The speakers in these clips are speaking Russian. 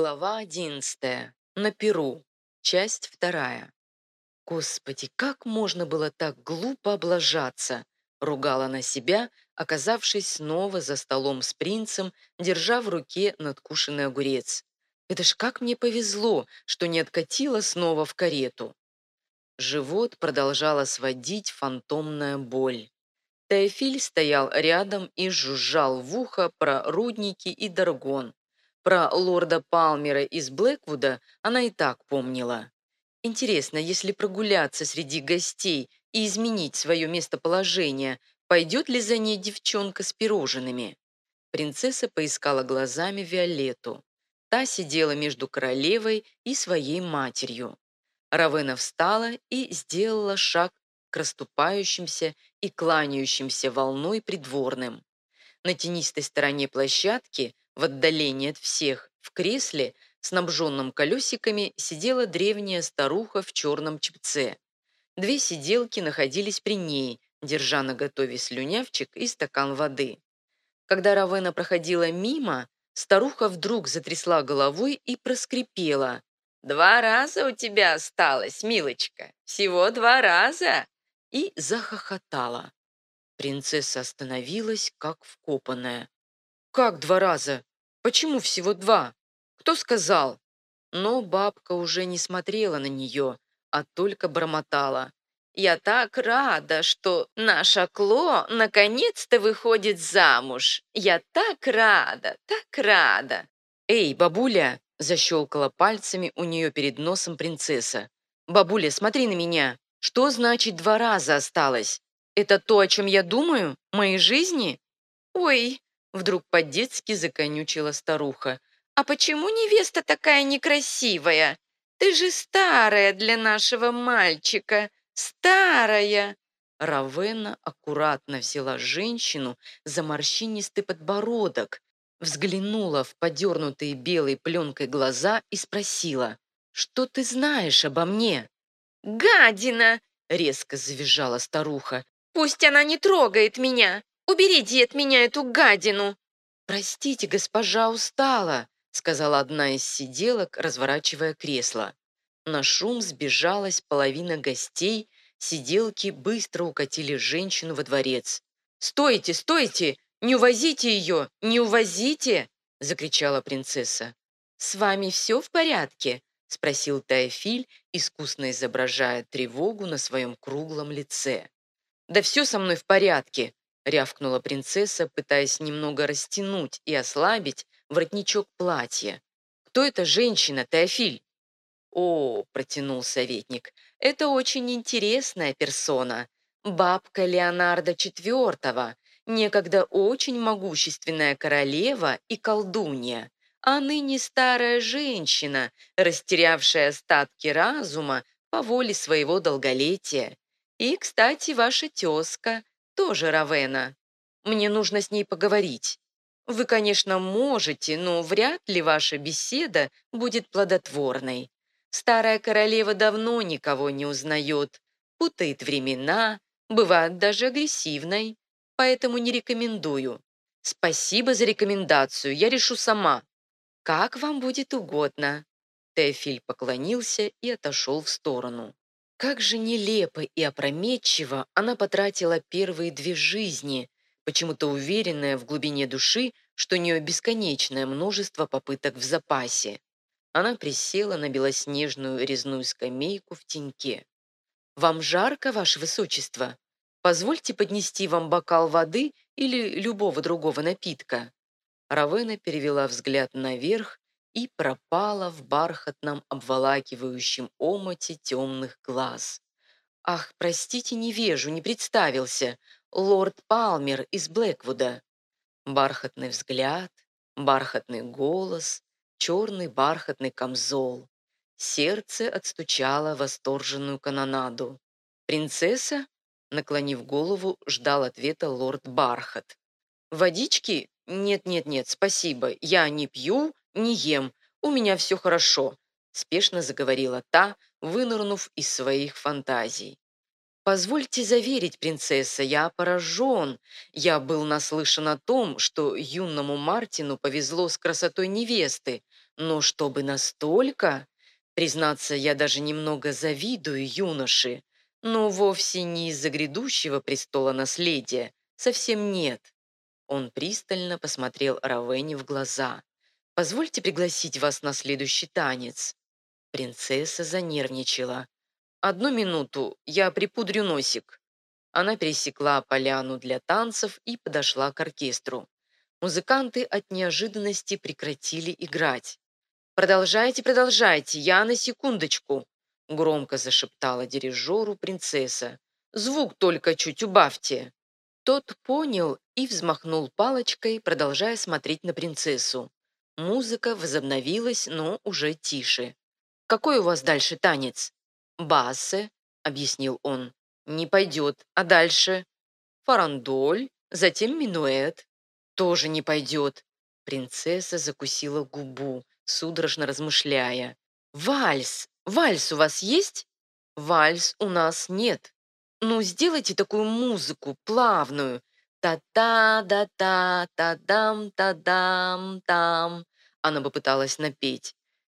Глава одиннадцатая. На Перу. Часть вторая. Господи, как можно было так глупо облажаться? Ругала на себя, оказавшись снова за столом с принцем, держа в руке надкушенный огурец. Это ж как мне повезло, что не откатила снова в карету. Живот продолжала сводить фантомная боль. Теофиль стоял рядом и жужжал в ухо про рудники и даргон. Про лорда Палмера из Блэквуда она и так помнила. Интересно, если прогуляться среди гостей и изменить свое местоположение, пойдет ли за ней девчонка с пирожными? Принцесса поискала глазами Виолетту. Та сидела между королевой и своей матерью. Равена встала и сделала шаг к расступающимся и кланяющимся волной придворным. На тенистой стороне площадки, в отдалении от всех, в кресле, снабженном колесиками, сидела древняя старуха в черном чепце. Две сиделки находились при ней, держа на готове слюнявчик и стакан воды. Когда Равена проходила мимо, старуха вдруг затрясла головой и проскрипела. «Два раза у тебя осталось, милочка, всего два раза!» и захохотала. Принцесса остановилась, как вкопанная. «Как два раза? Почему всего два? Кто сказал?» Но бабка уже не смотрела на нее, а только бормотала. «Я так рада, что наша Кло наконец-то выходит замуж. Я так рада, так рада!» «Эй, бабуля!» – защелкала пальцами у нее перед носом принцесса. «Бабуля, смотри на меня!» Что значит два раза осталось? Это то, о чем я думаю? Моей жизни? Ой, вдруг по-детски законючила старуха. А почему невеста такая некрасивая? Ты же старая для нашего мальчика. Старая. Равена аккуратно взяла женщину за морщинистый подбородок, взглянула в подернутые белой пленкой глаза и спросила, «Что ты знаешь обо мне?» «Гадина!» — резко завизжала старуха. «Пусть она не трогает меня! Уберите от меня эту гадину!» «Простите, госпожа устала», — сказала одна из сиделок, разворачивая кресло. На шум сбежалась половина гостей, сиделки быстро укатили женщину во дворец. «Стойте, стойте! Не увозите ее! Не увозите!» — закричала принцесса. «С вами все в порядке?» — спросил Теофиль, искусно изображая тревогу на своем круглом лице. «Да все со мной в порядке», — рявкнула принцесса, пытаясь немного растянуть и ослабить воротничок платья. «Кто эта женщина, Теофиль?» «О», — протянул советник, — «это очень интересная персона. Бабка Леонардо IV, некогда очень могущественная королева и колдунья а ныне старая женщина, растерявшая остатки разума по воле своего долголетия. И, кстати, ваша тезка, тоже Равена. Мне нужно с ней поговорить. Вы, конечно, можете, но вряд ли ваша беседа будет плодотворной. Старая королева давно никого не узнает, путает времена, бывает даже агрессивной, поэтому не рекомендую. Спасибо за рекомендацию, я решу сама. «Как вам будет угодно». Теофиль поклонился и отошел в сторону. Как же нелепо и опрометчиво она потратила первые две жизни, почему-то уверенная в глубине души, что у нее бесконечное множество попыток в запасе. Она присела на белоснежную резную скамейку в теньке. «Вам жарко, ваше высочество? Позвольте поднести вам бокал воды или любого другого напитка». Равена перевела взгляд наверх и пропала в бархатном обволакивающем омоте темных глаз. «Ах, простите, не вижу, не представился. Лорд Палмер из Блэквуда». Бархатный взгляд, бархатный голос, черный бархатный камзол. Сердце отстучало восторженную канонаду. «Принцесса?» Наклонив голову, ждал ответа лорд Бархат. «Водички? «Нет-нет-нет, спасибо. Я не пью, не ем. У меня все хорошо», – спешно заговорила та, вынырнув из своих фантазий. «Позвольте заверить, принцесса, я поражен. Я был наслышан о том, что юному Мартину повезло с красотой невесты, Но чтобы настолько... Признаться, я даже немного завидую юноше, но вовсе не из-за грядущего престола наследия. Совсем нет. Он пристально посмотрел Равене в глаза. «Позвольте пригласить вас на следующий танец». Принцесса занервничала. «Одну минуту, я припудрю носик». Она пересекла поляну для танцев и подошла к оркестру. Музыканты от неожиданности прекратили играть. «Продолжайте, продолжайте, я на секундочку», громко зашептала дирижеру принцесса. «Звук только чуть убавьте». Тот понял и взмахнул палочкой, продолжая смотреть на принцессу. Музыка возобновилась, но уже тише. «Какой у вас дальше танец?» «Бассе», — объяснил он. «Не пойдет. А дальше?» «Фарандоль, затем минуэт». «Тоже не пойдет». Принцесса закусила губу, судорожно размышляя. «Вальс! Вальс у вас есть?» «Вальс у нас нет. Ну, сделайте такую музыку, плавную. Та-та-да-та-та-дам-та-дам-там». Она попыталась напеть.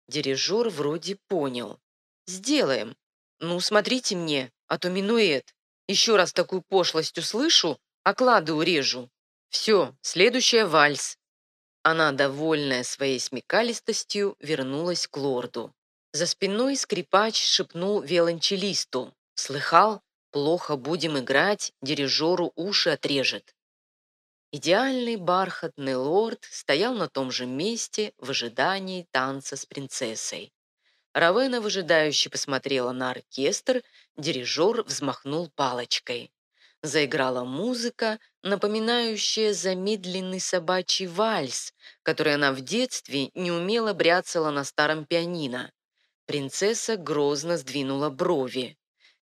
Дирижер вроде понял. «Сделаем. Ну, смотрите мне, а то минуэт. Еще раз такую пошлость услышу, оклады урежу. Все, следующая вальс». Она, довольная своей смекалистостью, вернулась к лорду. За спиной скрипач шепнул виолончелисту. «Слыхал? Плохо будем играть, дирижеру уши отрежет». Идеальный бархатный лорд стоял на том же месте в ожидании танца с принцессой. Равена выжидающе посмотрела на оркестр, дирижер взмахнул палочкой. Заиграла музыка, напоминающая замедленный собачий вальс, который она в детстве неумело бряцала на старом пианино. Принцесса грозно сдвинула брови.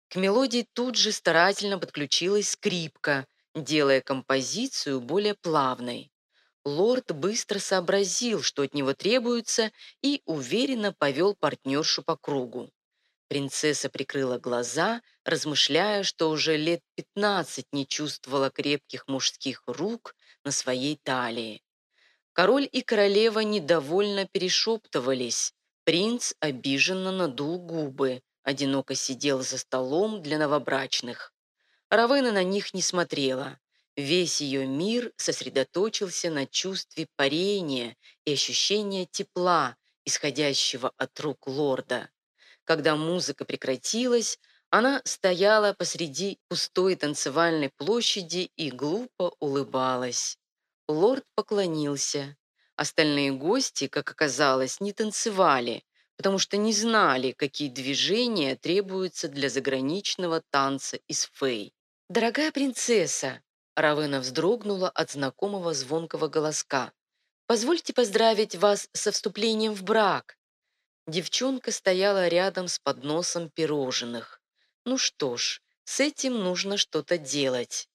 К мелодии тут же старательно подключилась скрипка, делая композицию более плавной. Лорд быстро сообразил, что от него требуется, и уверенно повел партнершу по кругу. Принцесса прикрыла глаза, размышляя, что уже лет пятнадцать не чувствовала крепких мужских рук на своей талии. Король и королева недовольно перешептывались. Принц обиженно надул губы, одиноко сидел за столом для новобрачных. Равена на них не смотрела. Весь ее мир сосредоточился на чувстве парения и ощущения тепла, исходящего от рук лорда. Когда музыка прекратилась, она стояла посреди пустой танцевальной площади и глупо улыбалась. Лорд поклонился. Остальные гости, как оказалось, не танцевали, потому что не знали, какие движения требуются для заграничного танца из фей. «Дорогая принцесса!» Равена вздрогнула от знакомого звонкого голоска. «Позвольте поздравить вас со вступлением в брак!» Девчонка стояла рядом с подносом пирожных. «Ну что ж, с этим нужно что-то делать.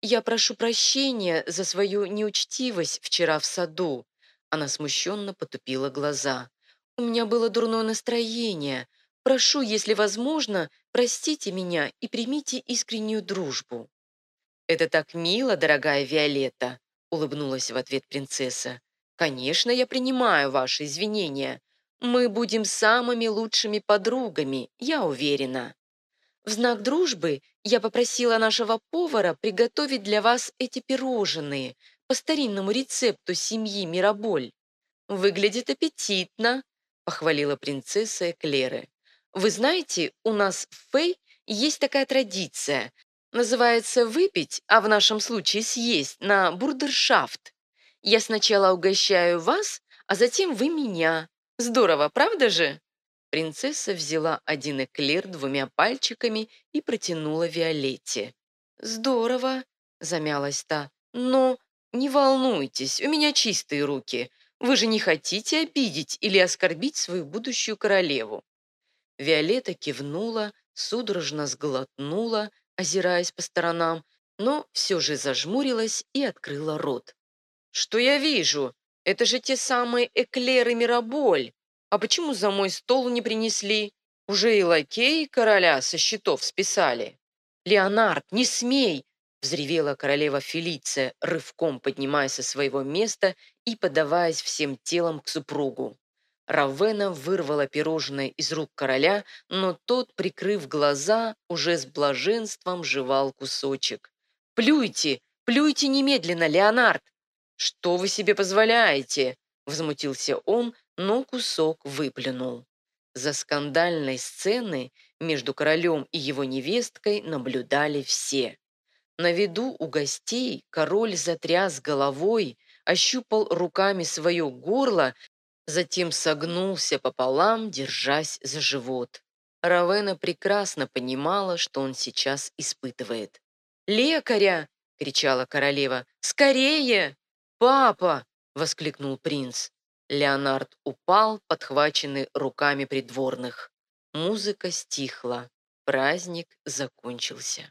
Я прошу прощения за свою неучтивость вчера в саду». Она смущенно потупила глаза. «У меня было дурное настроение. Прошу, если возможно, простите меня и примите искреннюю дружбу». «Это так мило, дорогая Виолетта», — улыбнулась в ответ принцесса. «Конечно, я принимаю ваши извинения. Мы будем самыми лучшими подругами, я уверена». В знак дружбы я попросила нашего повара приготовить для вас эти пирожные по старинному рецепту семьи Мираболь. Выглядит аппетитно, похвалила принцесса Эклеры. Вы знаете, у нас в Фэй есть такая традиция. Называется выпить, а в нашем случае съесть, на бурдершафт. Я сначала угощаю вас, а затем вы меня. Здорово, правда же?» Принцесса взяла один эклер двумя пальчиками и протянула Виолетте. «Здорово», — замялась та. «Но не волнуйтесь, у меня чистые руки. Вы же не хотите обидеть или оскорбить свою будущую королеву?» Виолетта кивнула, судорожно сглотнула, озираясь по сторонам, но все же зажмурилась и открыла рот. «Что я вижу? Это же те самые эклеры Мираболь! А почему за мой стол не принесли? Уже и лакеи короля со счетов списали!» «Леонард, не смей!» — взревела королева Фелиция, рывком поднимаясь со своего места и подаваясь всем телом к супругу. Равена вырвала пирожное из рук короля, но тот, прикрыв глаза, уже с блаженством жевал кусочек. «Плюйте! Плюйте немедленно, Леонард!» «Что вы себе позволяете?» Возмутился он, но кусок выплюнул. За скандальной сценой между королем и его невесткой наблюдали все. На виду у гостей король затряс головой, ощупал руками свое горло затем согнулся пополам, держась за живот. Равена прекрасно понимала, что он сейчас испытывает. «Лекаря!» — кричала королева. «Скорее!» «Папа!» — воскликнул принц. Леонард упал, подхваченный руками придворных. Музыка стихла. Праздник закончился.